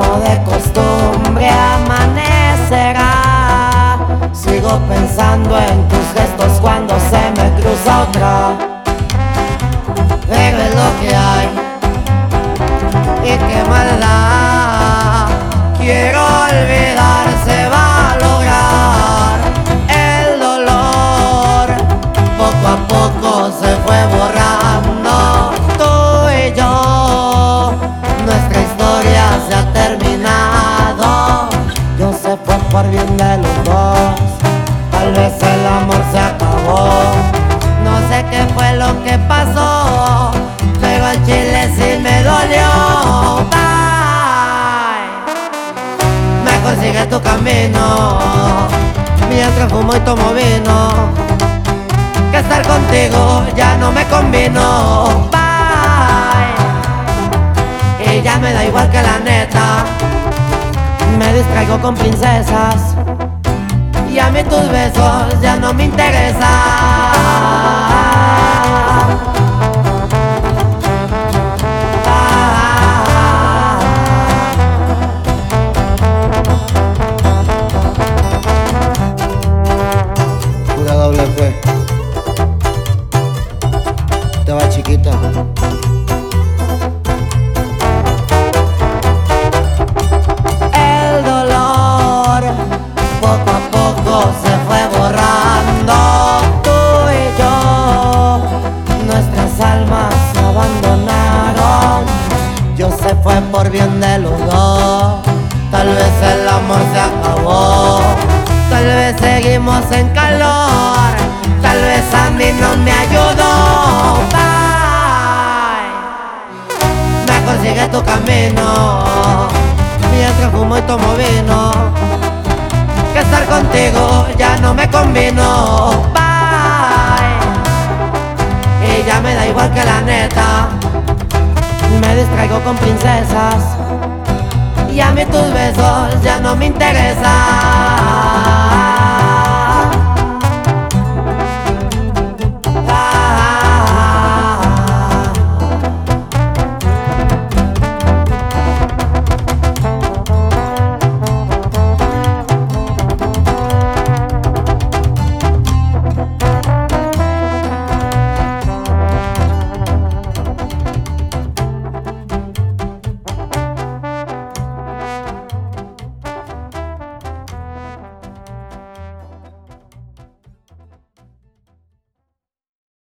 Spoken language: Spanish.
como de costumbre amanecerá. Sigo pensando en tus gestos cuando se me cruza otra. Pero es lo que hay. Y qué maldad. Quiero los dos. Tal vez el amor se acabó. No sé qué fue lo que pasó. Pero el chile sí me dolió. Bye. Me consigue tu camino. Mientras fumo y tomo vino. Que estar contigo ya no me convino. Bye. Y ya me da igual que la neta. Me distraigo con princesas. Y a mí tus besos ya no me interesan. El dolor poco a poco se fue borrando. Tú y yo, nuestras almas se abandonaron. Yo se fue por bien de los. Tal vez el amor se acabó. Tal vez seguimos en calor. Tal vez a mí no me ayudó. Bye. Me consigue tu camino Mientras fumo y tomo vino Que estar contigo no me convino Bye. Y me da igual que la neta. Me distraigo con princesas. Y a mí tus besos ya no me interesan